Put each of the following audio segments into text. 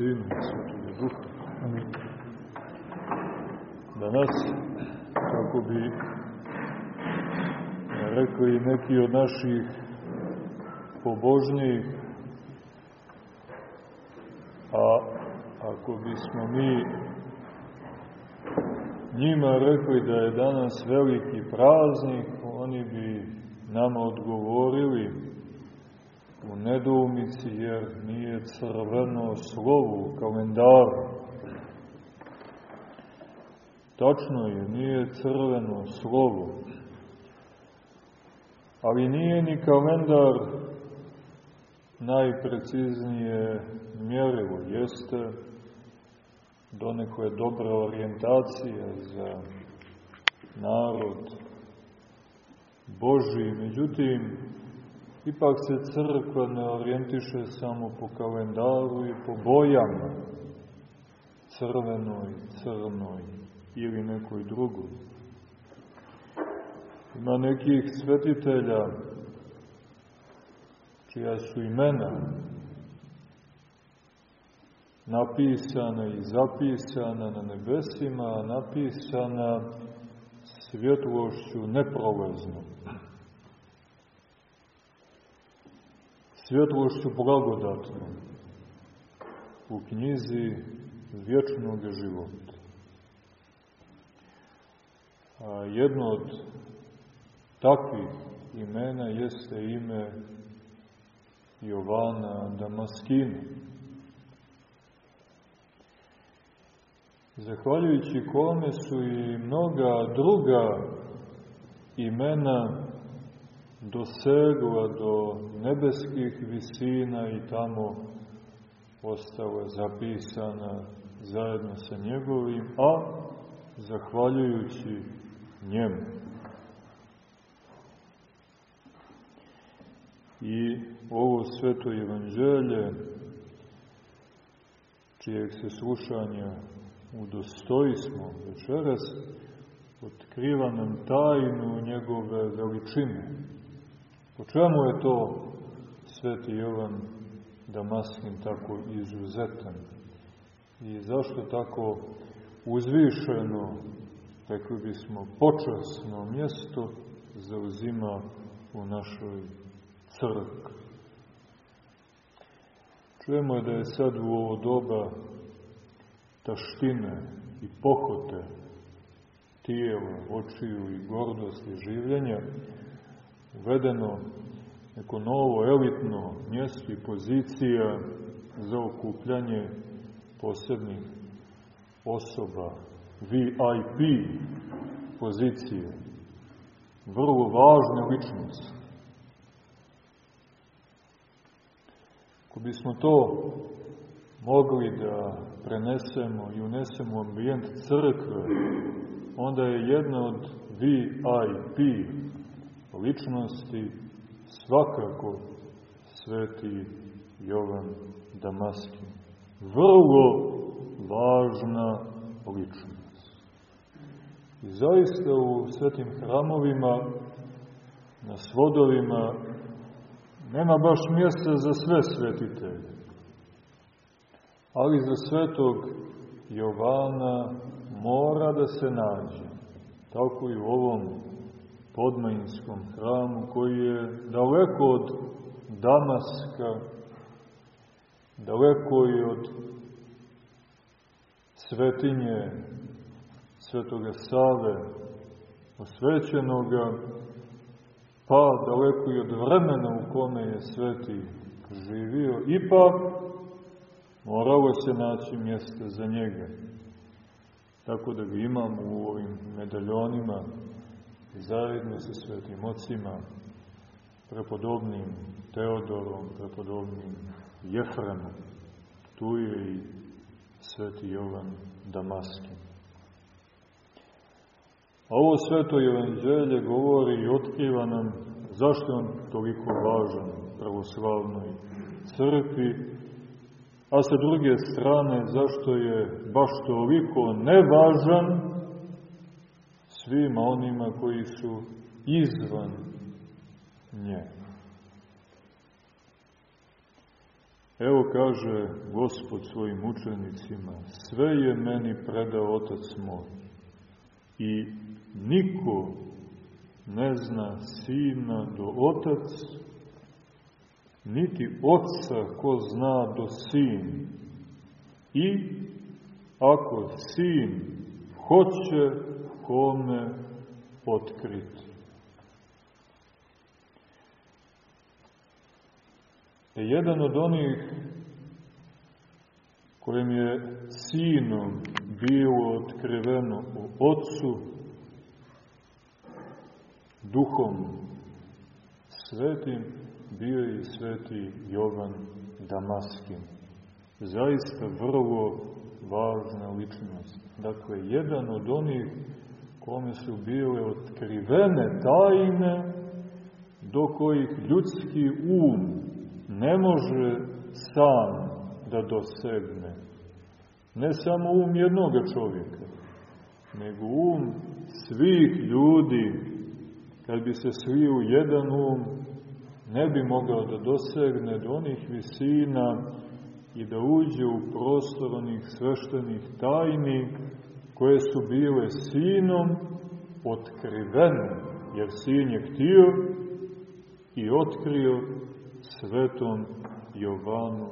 I Svetoga Duha. Danas, kako bi rekli neki od naših pobožnijih, a ako bismo mi njima rekli da je danas veliki praznik, oni bi nama odgovorili u nedoumici jer nije crveno slovo u kalendaru. Tačno je, nije crveno slovo, ali nije ni kalendar najpreciznije mjerilo. Jeste donekle dobra orijentacija za narod Boži, međutim, ipak se crkva ne orijentiše samo po kalendaru i po bojama, crvenoj, crnoj ili nekoj drugoj. Ima nekih svetitelja čija su imena napisana i zapisana na nebesima, napisana svjetlošću neprolaznom. Svjetlošću blagodatnom u knjizi vječnog života. A jedno od takvih imena jeste ime Jovana Damaskina. Zahvaljujući kome su i mnoga druga imena dosegla do nebeskih visina i tamo ostala zapisana zajedno sa njegovim, a zahvaljujući njemu. I ovo sveto evanđelje, čijeg se slušanja udostoji smo večeras, otkriva nam tajnu njegove veličine. Po čemu je to sveti Jovan Damaskin tako izuzetan? I zašto tako uzvišeno, rekli bismo, počasno mjesto zauzima u našoj crkvi? Čujemo da je sad u ovo doba taštine i pohote tijela, očiju i gordosti življenja, uvedeno neko novo elitno mjesto i pozicija za okupljanje posebnih osoba, VIP pozicije, vrlo važne ličnosti. Ako bismo to mogli da prenesemo i unesemo u ambijent crkve, onda je jedna od VIP ličnosti svakako sveti Jovan Damaskin. Vrlo važna ličnost. I zaista u svetim hramovima, na svodovima, nema baš mjesta za sve svetitelje ali za svetog Jovana mora da se nađe. Tako i u ovom podmajinskom hramu koji je daleko od Damaska, daleko i od svetinje svetoga Save, osvećenoga, pa daleko i od vremena u kome je sveti živio, ipak Moralo se naći mjesto za njega. Tako da ga imamo u ovim medaljonima zajedno sa svetim ocima, prepodobnim Teodorom, prepodobnim Jefremom. Tu je i sveti Jovan Damaskin. A ovo sveto evanđelje govori i otkriva nam zašto on toliko važan pravoslavnoj crkvi, a sa druge strane zašto je baš toliko nevažan svima onima koji su izvan nje. Evo kaže Gospod svojim učenicima, sve je meni predao Otac moj i niko ne zna Sina do Otac, niti Otca ko zna do Sin. I ako Sin hoće kome otkriti. E jedan od onih kojem je sinom bilo otkriveno u Otcu, duhom svetim, bio je sveti Jovan Damaskin. Zaista vrlo važna ličnost. Dakle, jedan od onih kome su bile otkrivene tajne do kojih ljudski um ne može sam da dosegne. Ne samo um jednog čovjeka, nego um svih ljudi, kad bi se svi u jedan um, ne bi mogao da dosegne do onih visina i da uđe u prostor onih sveštenih tajni koje su bile sinom otkrivene, jer sin je htio i otkrio svetom Jovanu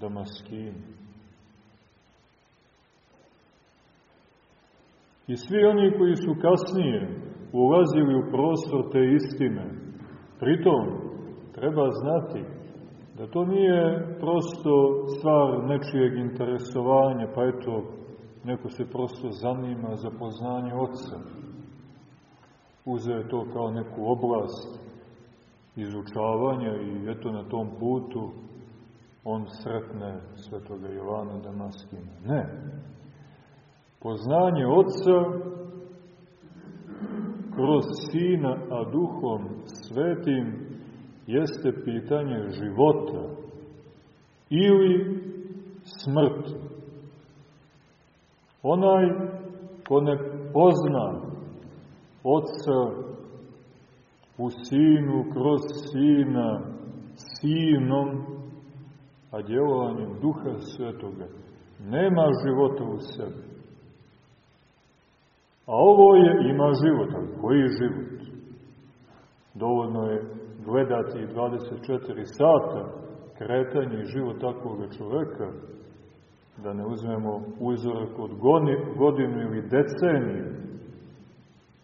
Damaskinu. I svi oni koji su kasnije ulazili u prostor te istine, pritom treba znati da to nije prosto stvar nečijeg interesovanja, pa eto, neko se prosto zanima za poznanje Otca. Uzeo to kao neku oblast izučavanja i eto na tom putu on sretne svetoga Jovana Damaskina. Ne. Poznanje Otca kroz Sina, a Duhom Svetim jeste pitanje života ili smrti. Onaj ko ne pozna Otca u Sinu, kroz Sina, Sinom, a djelovanjem Duha Svetoga, nema života u sebi. A ovo je, ima života. Koji život? Dovoljno je gledati 24 sata kretanje i život takvog čoveka, da ne uzmemo uzorak od godinu ili deceniju,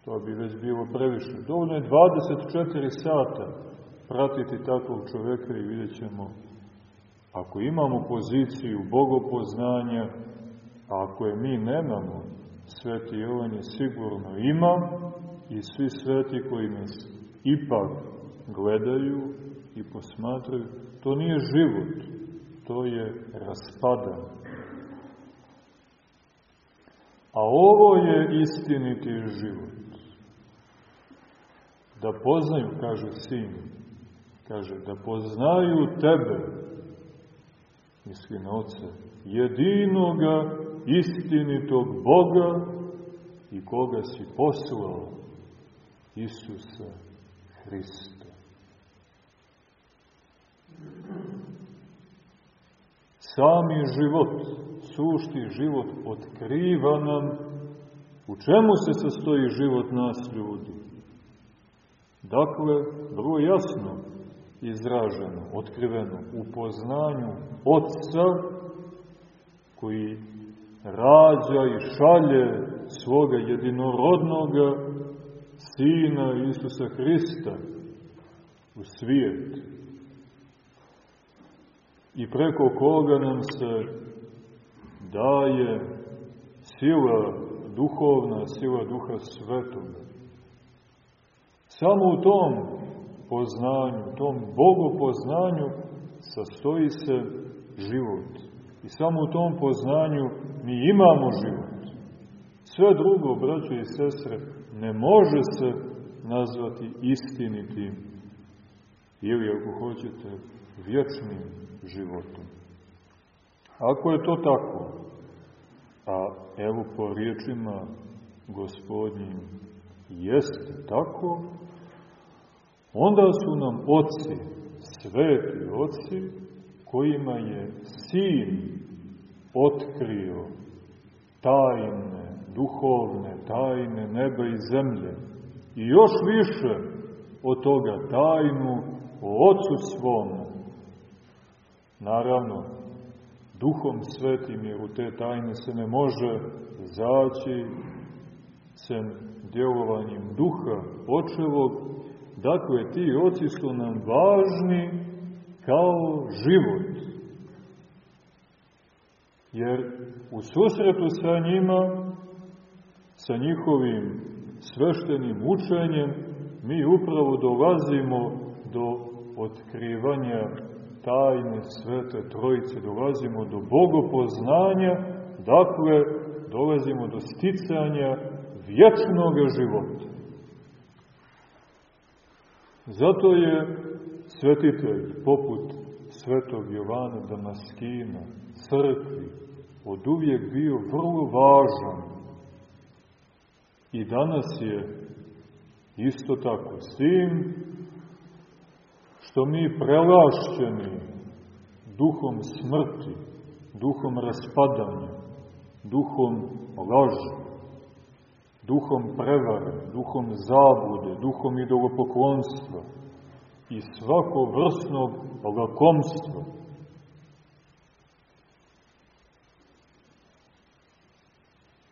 To bi već bilo previše. Dovoljno je 24 sata pratiti takvog čoveka i vidjet ćemo ako imamo poziciju bogopoznanja, a ako je mi nemamo, Sveti Jovan je sigurno ima i svi sveti koji nas ipak gledaju i posmatraju, to nije život, to je raspadan. A ovo je istiniti život da poznaju, kaže sin, kaže, da poznaju tebe, misli na oce, jedinoga istinitog Boga i koga si poslao, Isusa Hrista. Sami život, sušti život otkriva nam u čemu se sastoji život nas ljudi. Dakle, vrlo jasno izraženo, otkriveno, u poznanju Otca koji rađa i šalje svoga jedinorodnoga Sina Isusa Hrista u svijet. I preko koga nam se daje sila duhovna, sila duha svetoga Samo u tom poznanju, tom bogopoznanju sastoji se život. I samo u tom poznanju mi imamo život. Sve drugo, braćo i sestre, ne može se nazvati istinitim ili, ako hoćete, vječnim životom. Ako je to tako, a evo po riječima gospodnjim jeste tako, onda su nam oci, sveti oci, kojima je Sin otkrio tajne, duhovne, tajne neba i zemlje. I još više od toga tajnu o Otcu svom. Naravno, duhom svetim, jer u te tajne se ne može zaći sem djelovanjem duha očevog. Dakle, ti oci su nam važni kao život. Jer u susretu sa njima, sa njihovim sveštenim učenjem, mi upravo dolazimo do otkrivanja tajne svete trojice, dolazimo do bogopoznanja, dakle, dolazimo do sticanja vječnog života. Zato je svetitelj, poput svetog Jovana Damaskina, crkvi, od uvijek bio vrlo važan. I danas je isto tako, s tim što mi prelašćeni duhom smrti, duhom raspadanja, duhom laži, duhom prevare, duhom zabude, duhom idolopoklonstva i svako vrsnog lakomstva.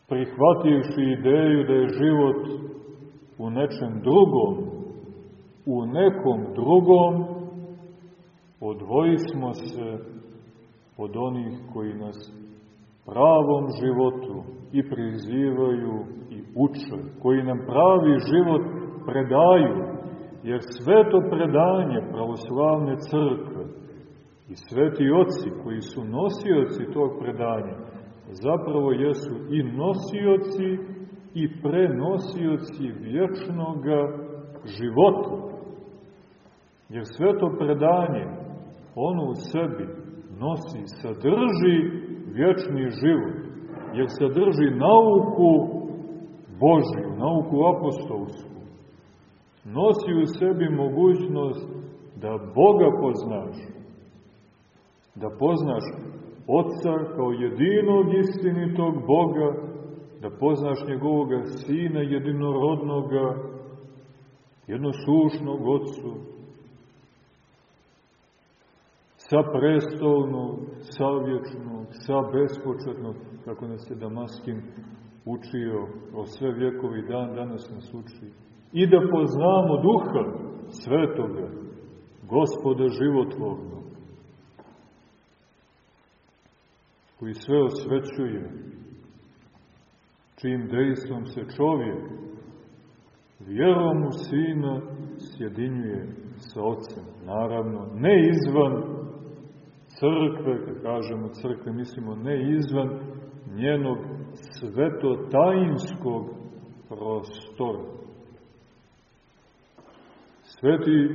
Prihvativši ideju da je život u nečem drugom, u nekom drugom, odvojismo se od onih koji nas pravom životu i prizivaju i uče, koji nam pravi život predaju, jer sveto predanje pravoslavne crkve i sveti oci koji su nosioci tog predanja, zapravo jesu i nosioci i prenosioci vječnoga života. Jer sveto predanje, ono u sebi nosi, sadrži vječni život, jer sadrži nauku Božju, nauku apostolsku. Nosi u sebi mogućnost da Boga poznaš, da poznaš Otca kao jedinog istinitog Boga, da poznaš njegovoga sina jedinorodnoga, jednosušnog Otcu, sa prestolnog, sa vječnog, sa bespočetnog, kako nas je Damaskin učio o sve vjekovi dan, danas nas uči. I da poznamo duha svetoga, gospoda životvornog, koji sve osvećuje, čim dejstvom se čovjek vjerom u Sina sjedinjuje sa Otcem. Naravno, ne izvan crkve, kad kažemo crkve, mislimo ne izvan njenog svetotajinskog prostora. Sveti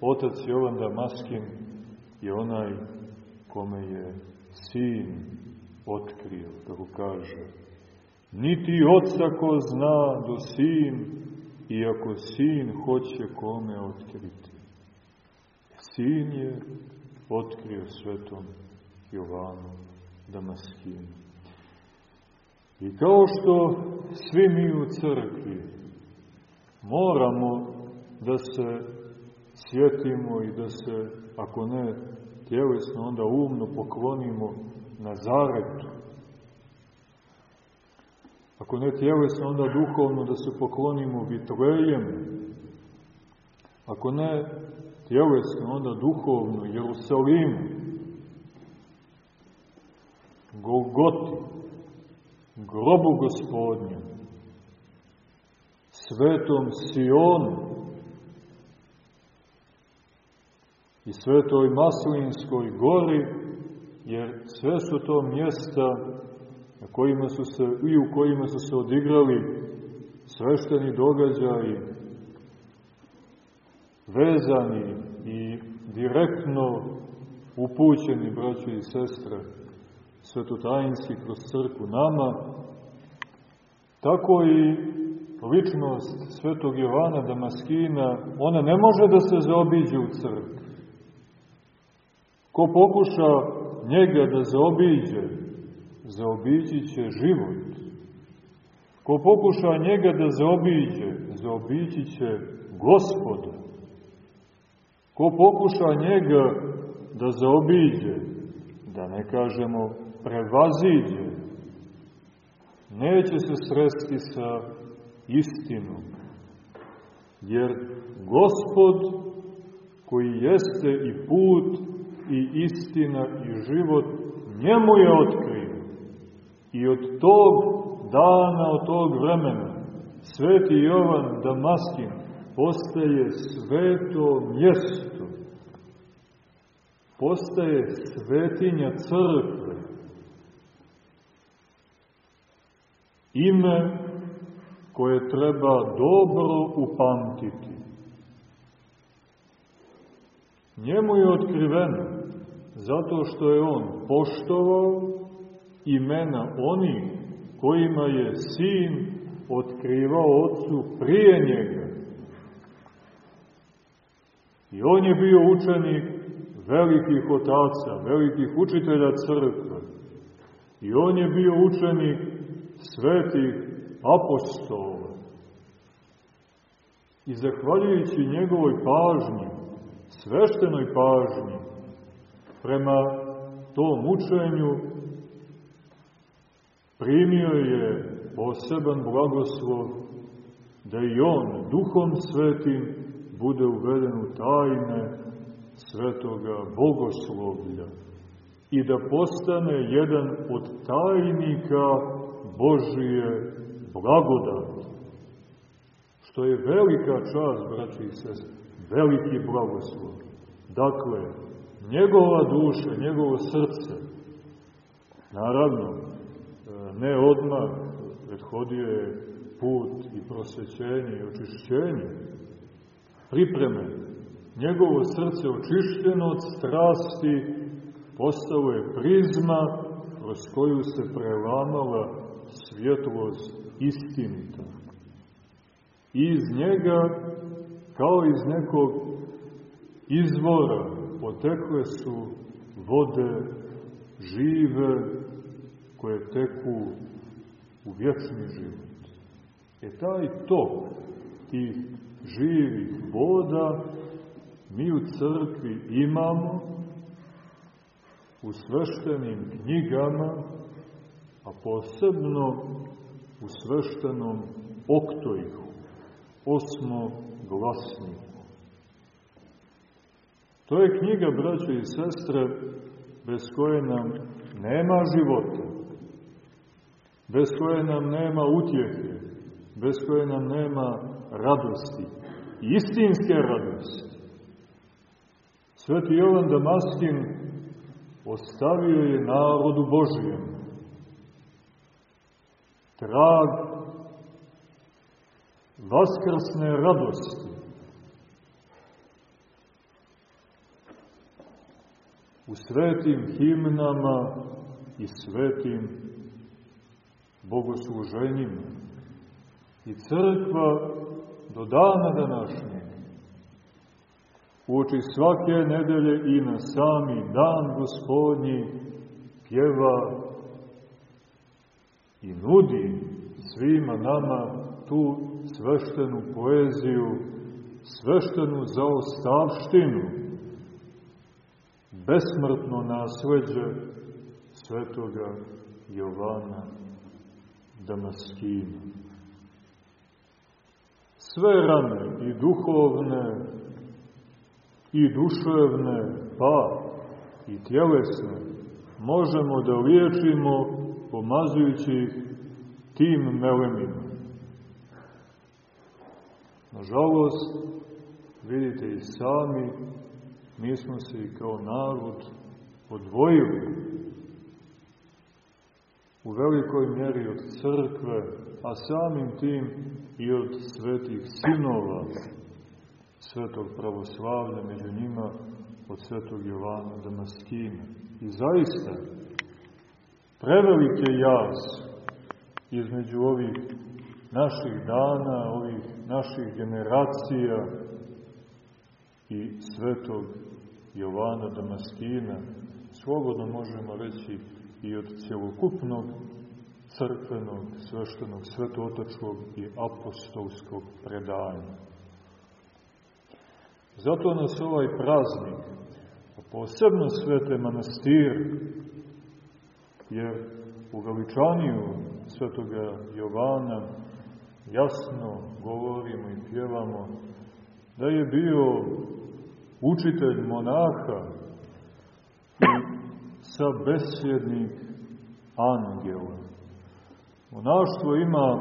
otac Jovan Damaskin je onaj kome je sin otkrio, kako kaže, Niti oca ko zna do sin, iako sin hoće kome otkriti. Sin je otkrio svetom Jovanu Damaskinu. I kao što svi mi u crkvi moramo da se sjetimo i da se, ako ne tjelesno, onda umno poklonimo na zaretu, Ako ne tjelesno, onda duhovno da se poklonimo Vitlejem. Ako ne tjelesno, onda duhovno Jerusalimu. Golgoti, grobu gospodnju, svetom Sionu i svetoj Maslinskoj gori, jer sve su to mjesta na kojima su se, i u kojima su se odigrali svešteni događaji, vezani i direktno upućeni, braći i sestre, svetotajinski kroz crku nama, tako i ličnost svetog Jovana Damaskina, ona ne može da se zaobiđe u crkvi. Ko pokuša njega da zaobiđe, zaobići će život. Ko pokuša njega da zaobiđe, zaobići će gospoda. Ko pokuša njega da zaobiđe, da ne kažemo prevaziđe, neće se sresti sa istinom. Jer gospod koji jeste i put i istina i život, njemu je otkrio. I od tog dana, od tog vremena, sveti Jovan Damaskin postaje sveto mjesto, postaje svetinja crkve, ime koje treba dobro upamtiti. Njemu je otkriveno, zato što je on poštovao imena onih kojima je sin otkrivao ocu prije njega. I on je bio učenik velikih otaca, velikih učitelja crkve. I on je bio učenik svetih apostola. I zahvaljujući njegovoj pažnji, sveštenoj pažnji, prema tom učenju, primio je poseban blagoslov da i on duhom svetim bude uveden u tajne svetoga bogoslovlja i da postane jedan od tajnika Božije blagodati. Što je velika čast, braći i sest, veliki blagoslov. Dakle, njegova duša, njegovo srce, naravno, ne odmah, prethodio je put i prosvećenje i očišćenje, pripreme. Njegovo srce očišćeno od strasti postalo je prizma kroz koju se prelamala svjetlost istinita. I iz njega, kao iz nekog izvora, potekle su vode žive koje teku u vječni život. E taj tok tih živih voda mi u crkvi imamo u sveštenim knjigama, a posebno u sveštenom oktojhu, osmo glasniku. To je knjiga, braće i sestre, bez koje nam nema života bez koje nam nema utjehe, bez koje nam nema radosti, istinske radosti. Sveti Jovan Damaskin ostavio je narodu Božijem trag vaskrsne radosti. U svetim himnama i svetim bogosluženjima. I crkva do dana današnjeg uoči svake nedelje i na sami dan gospodnji pjeva i nudi svima nama tu sveštenu poeziju, sveštenu zaostavštinu, besmrtno nasleđe svetoga Jovana Damaskinu. Sve rane, i duhovne, i duševne, pa i tjelesne, možemo da liječimo pomazujući tim melemima. Nažalost, vidite i sami, mi smo se i kao narod odvojili u velikoj mjeri od crkve, a samim tim i od svetih sinova svetog pravoslavlja, među njima od svetog Jovana Damaskina. I zaista, prevelike jaz između ovih naših dana, ovih naših generacija i svetog Jovana Damaskina, slobodno možemo reći i od celokupnog crkvenog, sveštenog, svetotačkog i apostolskog predanja. Zato nas ovaj praznik, a posebno svete manastire, jer u veličaniju svetoga Jovana jasno govorimo i pjevamo da je bio učitelj monaha i sa besjednik angela. Monaštvo ima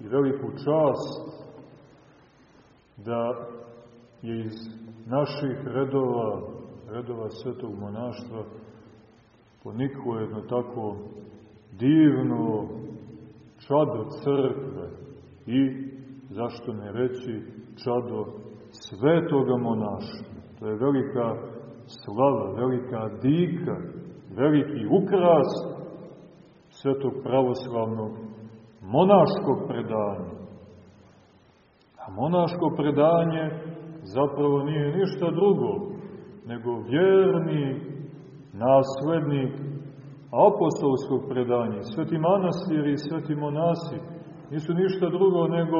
i veliku čast da je iz naših redova, redova svetog monaštva, poniklo jedno tako divno čado crkve i, zašto ne reći, čado svetoga monaštva. To je velika slava, velika dika, veliki ukras svetog pravoslavnog monaškog predanja. A monaško predanje zapravo nije ništa drugo nego vjerni naslednik apostolskog predanja. Sveti manastiri i sveti monasi nisu ništa drugo nego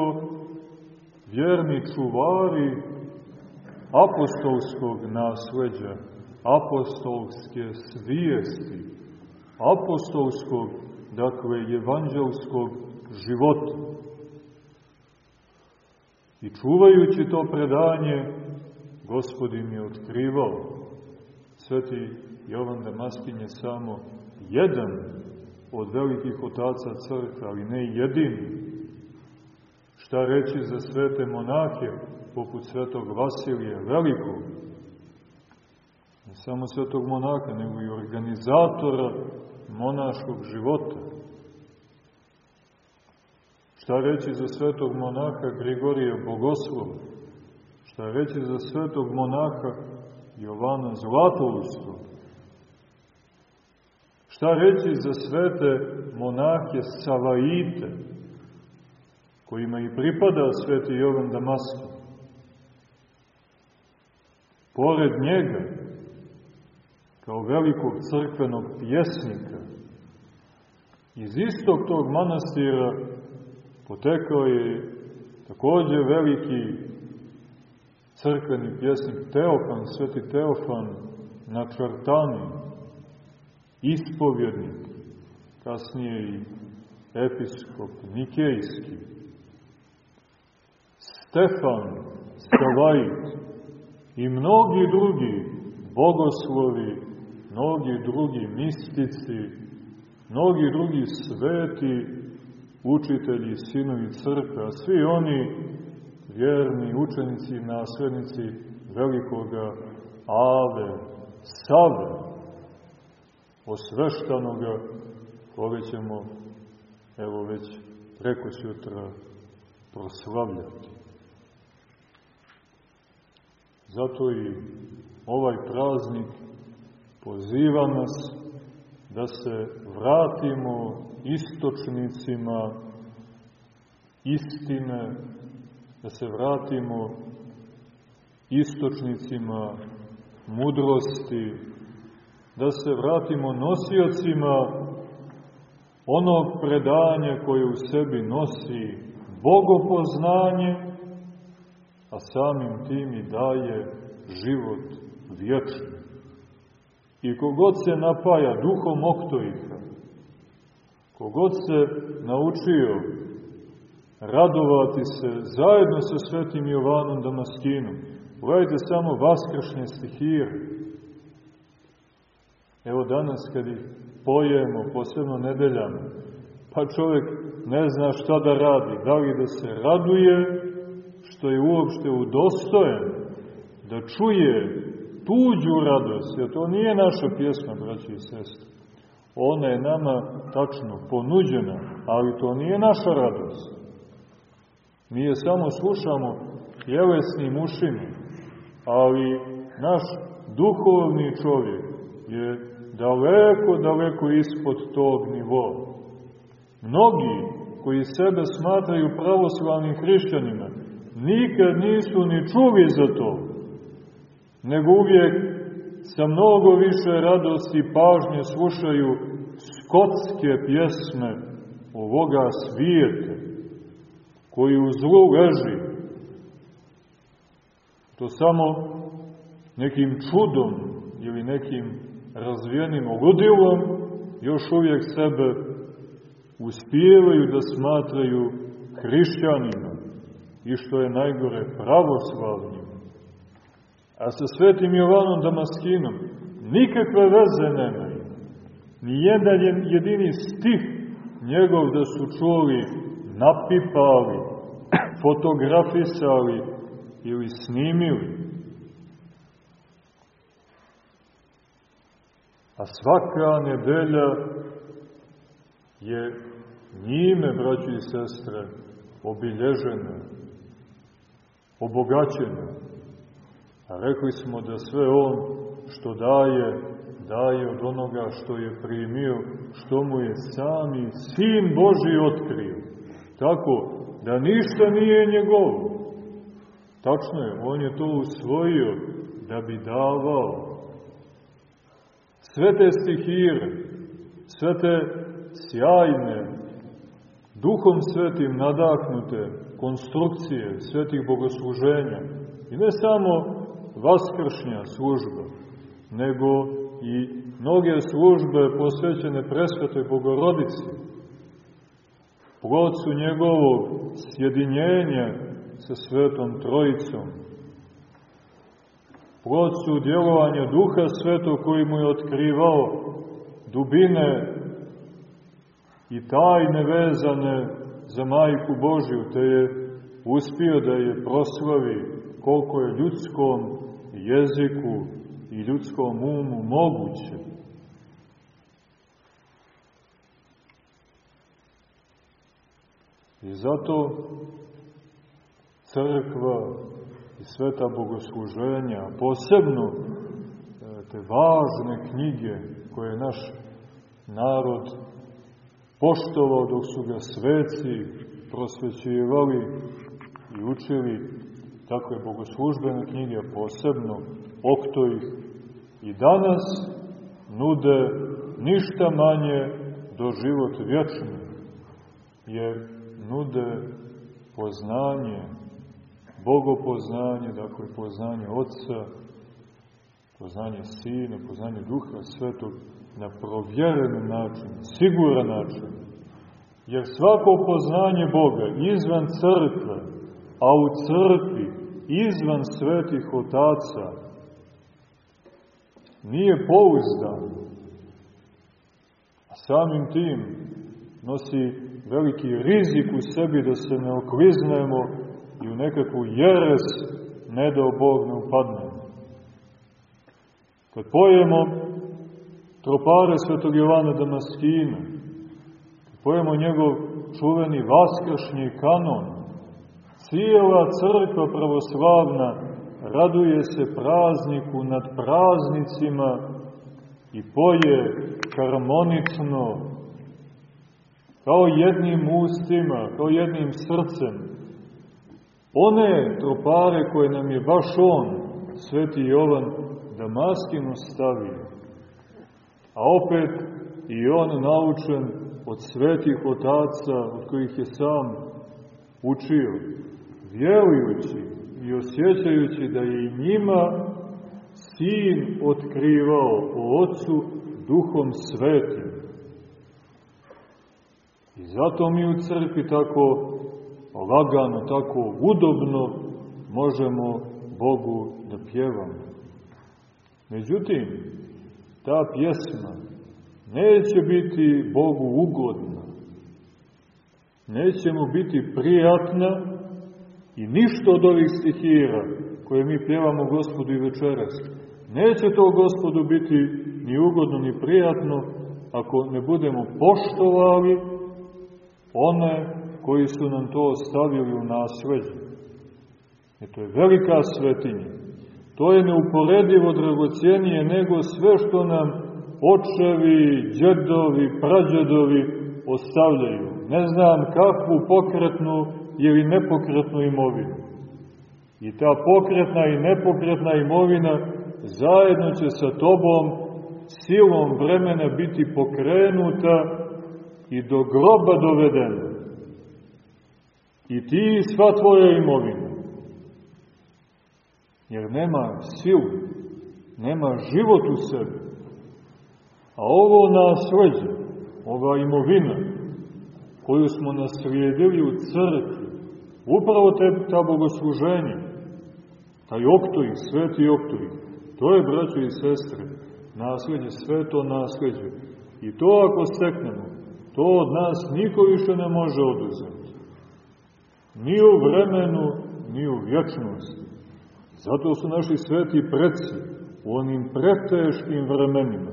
vjerni čuvari apostolskog nasleđa, apostolske svijesti, apostolskog, dakle, evanđelskog života. I čuvajući to predanje, gospodin je otkrivao. Sveti Jovan Damaskin je samo jedan od velikih otaca crkve, ali ne jedini. Šta reći za svete monahe, poput svetog Vasilija Velikog, samo svetog monaha, nego i organizatora monaškog života. Šta reći za svetog monaha Grigorija Bogoslova? Šta reći za svetog monaha Jovana Zlatoustog? Šta reći za svete monahe Savaite, kojima i pripada sveti Jovan Damaskin? Pored njega, kao velikog crkvenog pjesnika, iz istog tog manastira potekao je takođe veliki crkveni pjesnik Teofan, sveti Teofan na Čartani, ispovjednik, kasnije i episkop Nikejski, Stefan Stavajit i mnogi drugi bogoslovi, mnogi drugi mistici, mnogi drugi sveti učitelji, sinovi crkve, a svi oni vjerni učenici i naslednici velikoga Ave, Save, osveštanoga, koga ćemo, evo već preko sutra, proslavljati. Zato i ovaj praznik poziva nas da se vratimo istočnicima istine, da se vratimo istočnicima mudrosti, da se vratimo nosiocima onog predanja koje u sebi nosi bogopoznanje, a samim tim i daje život vječni. I kogod se napaja duhom oktojika, Kogod se naučio radovati se zajedno sa svetim Jovanom Damaskinom, pogledajte samo vaskršnje stihire. Evo danas kad ih pojemo, posebno nedeljama, pa čovjek ne zna šta da radi, da li da se raduje, što je uopšte udostojen, da čuje tuđu radost, jer to nije naša pjesma, braći i sestri. Ona je nama tačno ponuđena, ali to nije naša radost. Mi je samo slušamo jelesnim ušima, ali naš duhovni čovjek je daleko, daleko ispod tog nivoa. Mnogi koji sebe smatraju pravoslavnim hrišćanima nikad nisu ni čuli za to, nego uvijek sa mnogo više radosti i pažnje slušaju skotske pjesme ovoga svijeta, koji u zlu leži. To samo nekim čudom ili nekim razvijenim ogodilom još uvijek sebe uspijevaju da smatraju hrišćanima i što je najgore pravoslavnim. A sa svetim Jovanom Damaskinom nikakve veze nemaju. Nijedan jedini stih njegov da su čuli, napipali, fotografisali ili snimili. A svaka nedelja je njime, braći i sestre, obilježena, obogaćena. A rekli smo da sve on što daje, daje od onoga što je primio, što mu je sami Sin Boži otkrio. Tako da ništa nije njegovo. Tačno je, on je to usvojio da bi davao. Sve te stihire, sve te sjajne, duhom svetim nadahnute konstrukcije svetih bogosluženja i ne samo vaskršnja služba, nego i mnoge službe posvećene presvetoj bogorodici, plod njegovog sjedinjenja sa svetom trojicom, plod djelovanja duha svetog koji mu je otkrivao dubine i tajne vezane za majku Božju, te je uspio da je proslavi koliko je ljudskom jeziku i ljudskom umu moguće. I zato crkva i sveta bogosluženja, posebno e, te važne knjige koje naš narod poštovao dok su ga sveci prosvećivali i učili, tako je bogoslužbene knjige posebno, okto ih i danas nude ništa manje do život vječni, jer nude poznanje, bogopoznanje, dakle poznanje Otca, poznanje Sina, poznanje Duha Svetog, na provjeren način, siguran način. Jer svako poznanje Boga izvan crkve, a u crkvi izvan svetih otaca, nije pouzdan. A samim tim nosi veliki rizik u sebi da se ne okliznemo i u nekakvu jeres ne da Bog ne upadnemo. Kad pojemo tropare svetog Jovana Damaskina, pojemo njegov čuveni vaskršnji kanon, cijela crkva pravoslavna raduje se prazniku nad praznicima i poje harmonično, kao jednim ustima, kao jednim srcem. One tropare koje nam je baš on, sveti Jovan Damaskin, ostavio, a opet i on naučen od svetih otaca, od kojih je sam učio, vjerujući i osjećajući da je njima sin otkrivao o Otcu duhom svetim. I zato mi u crkvi tako lagano, tako udobno možemo Bogu da pjevamo. Međutim, ta pjesma neće biti Bogu ugodna, neće mu biti prijatna i ništa od ovih stihira koje mi pjevamo Gospodu i večeras, neće to Gospodu biti ni ugodno ni prijatno ako ne budemo poštovali one koji su nam to ostavili u nasleđe. I to je velika svetinja. To je neuporedivo dragocijenije nego sve što nam očevi, džedovi, prađedovi ostavljaju. Ne znam kakvu pokretnu ili nepokretnu imovinu. I ta pokretna i nepokretna imovina zajedno će sa tobom silom vremena biti pokrenuta i do groba dovedena. I ti i sva tvoja imovina. Jer nema silu, nema život u sebi. A ovo nasleđe, ova imovina, koju smo naslijedili u crkvi, upravo te, ta bogosluženja, taj oktorik, sveti oktorik, to je, braćo i sestre, nasledđe, sve to nasledđe. I to ako steknemo, to od nas niko više ne može oduzeti. Ni u vremenu, ni u vječnosti. Zato su naši sveti preci u onim preteškim vremenima,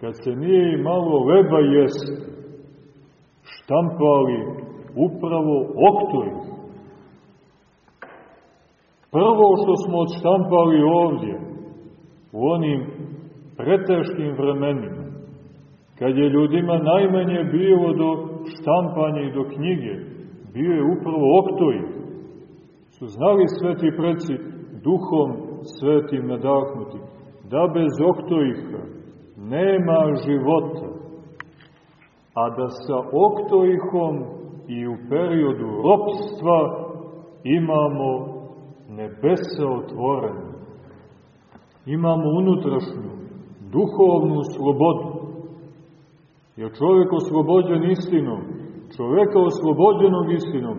kad se nije imalo leba jesti, štampali upravo oktorik. Prvo što smo odštampali ovdje, u onim preteškim vremenima, kad je ljudima najmanje bilo do štampanja i do knjige, bio je upravo oktorik. Su znali sveti preci duhom svetim nadahnuti, da bez oktorika nema života, a da sa oktorihom i u periodu ropstva imamo nebesa otvorene. Imamo unutrašnju, duhovnu slobodu. Jer čovjek oslobođen istinom, čovjeka oslobođenog istinom,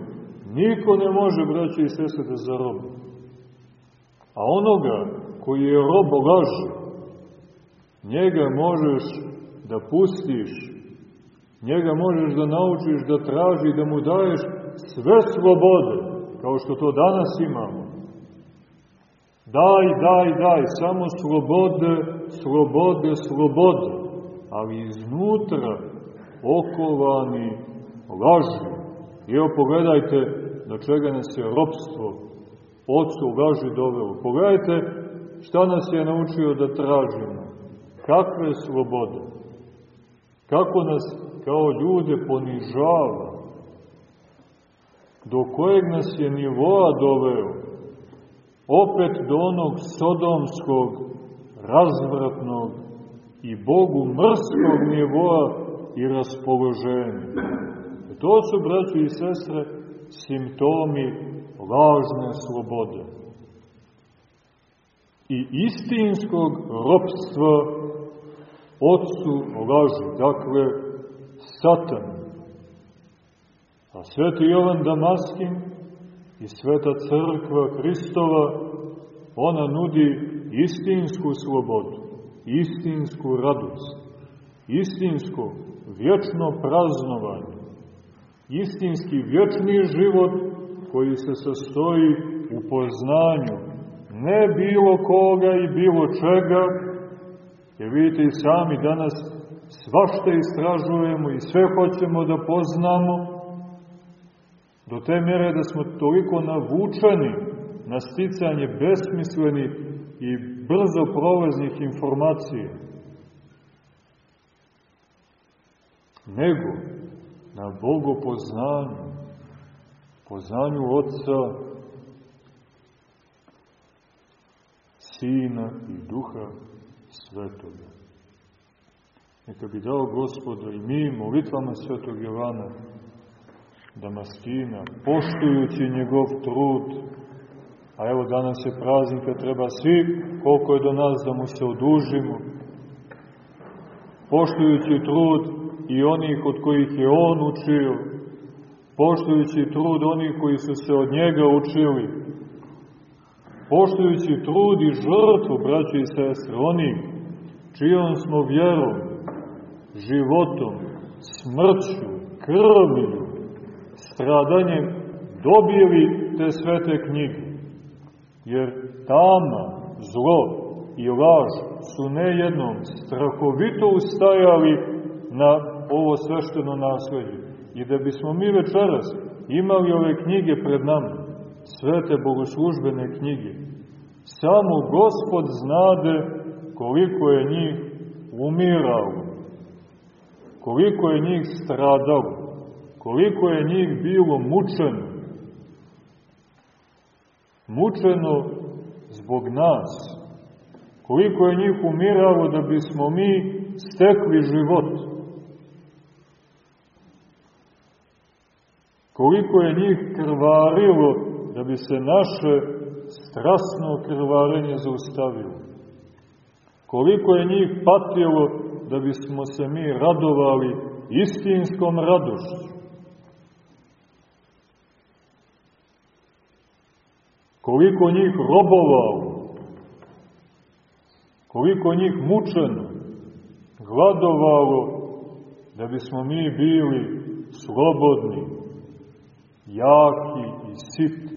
niko ne može, braći i sese, da zarobi. A onoga koji je rob laži, njega možeš da pustiš, njega možeš da naučiš da traži, da mu daješ sve slobode, kao što to danas imamo. Daj, daj, daj, samo slobode, slobode, slobode, ali iznutra okovani laži. I evo pogledajte do čega nas je ropstvo ocu laži dovelo. Pogledajte šta nas je naučio da tražimo. Kakve slobode. Kako nas kao ljude ponižava. Do kojeg nas je nivoa doveo. Opet do onog sodomskog, razvratnog i Bogu mrskog nivoa i raspoloženja. To su, braći i sestre, simptomi lažne slobode i istinskog ropstva ocu laži, dakle satan. A sveti Jovan Damaskin i sveta crkva Hristova, ona nudi istinsku slobodu, istinsku radost, istinsko vječno praznovanje, istinski vječni život koji se sastoji u poznanju ne bilo koga i bilo čega, jer vidite i sami danas svašta istražujemo i sve hoćemo da poznamo, do te mjere da smo toliko navučeni na sticanje besmislenih i brzo prolaznih informacija, nego na bogopoznanju, poznanju Otca, Sina i Duha Svetoga. Neka bi dao Gospoda i mi molitvama Svetog Jovana Damaskina, poštujući njegov trud, a evo danas je praznik, treba svi, koliko je do nas da mu se odužimo, poštujući trud i onih od kojih je on učio, poštujući trud onih koji su se od njega učili, poštujući trud i žrtvu, braći i sestre, onih čijom smo vjerom, životom, smrću, krvlju, stradanjem dobili te svete knjige. Jer tama, zlo i laž su nejednom strahovito ustajali na ovo svešteno nasledje. I da bismo mi večeras imali ove knjige pred nama, svete bogoslužbene knjige, samo Gospod znade koliko je njih umiralo, koliko je njih stradalo, koliko je njih bilo mučeno. Mučeno zbog nas, koliko je njih umiralo da bismo mi stekli život. Koliko je njih krvarilo da bi se naše strasno krvarenje zaustavilo. Koliko je njih patilo da bismo se mi radovali istinskom radošću. Koliko njih robovalo, koliko njih mučeno, gladovalo, da bismo mi bili slobodni, jaki i siti.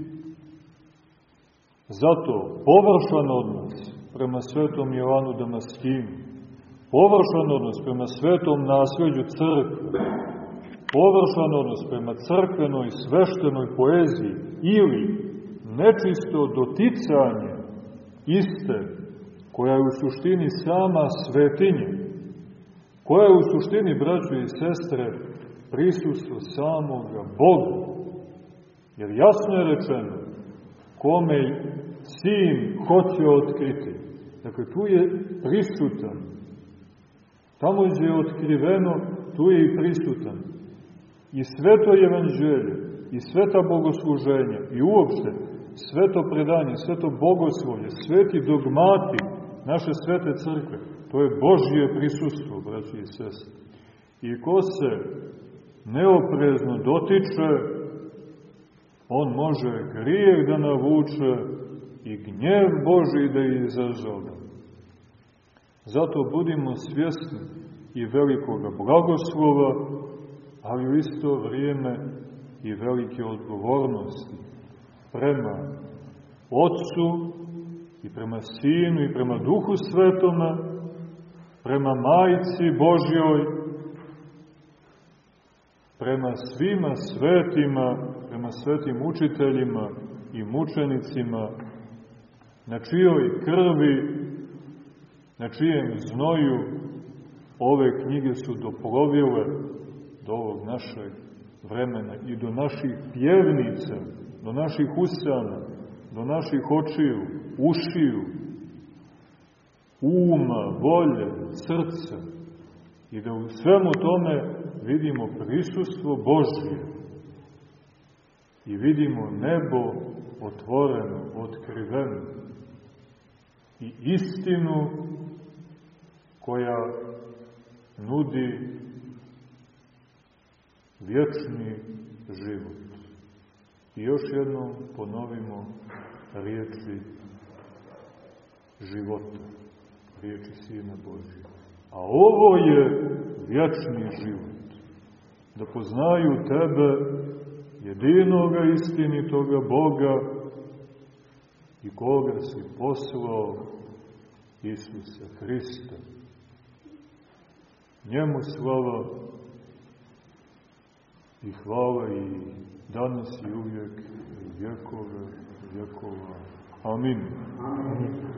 Zato površan odnos prema svetom Jovanu Damaskinu, površan odnos prema svetom nasveđu crkve, površan odnos prema crkvenoj sveštenoj poeziji ili nečisto doticanje iste, koja je u suštini sama svetinja, koja je u suštini, braćo i sestre, prisustvo samoga Boga. Jer jasno je rečeno, kome sin hoće otkriti. Dakle, tu je prisutan. Tamo je otkriveno, tu je i prisutan. I sveto evanđelje, i sveta bogosluženja, i uopšte sveto predanje, sveto bogoslovlje, sveti dogmati naše svete crkve, to je Božje prisustvo, braći i sestri. I ko se neoprezno dotiče, on može grijeh da navuče i gnjev Boži da izazove. Zato budimo svjesni i velikoga blagoslova, ali u isto vrijeme i velike odgovornosti prema Otcu i prema Sinu i prema Duhu Svetome, prema Majci Božjoj, prema svima svetima, prema svetim učiteljima i mučenicima, na čijoj krvi, na čijem znoju ove knjige su doplovile do ovog našeg vremena i do naših pjevnica, do naših usana, do naših očiju, ušiju, uma, volje, srca i da u svemu tome vidimo prisustvo Božje. I vidimo nebo otvoreno, otkriveno. I istinu koja nudi vječni život. I još jednom ponovimo riječi života, riječi Sina Božije. A ovo je vječni život. Da poznaju tebe, jedinoga istinitoga Boga i koga si poslao Isusa Hrista. Njemu slava i hvala i danas i uvijek vjekove vjekova. Amin. Amin.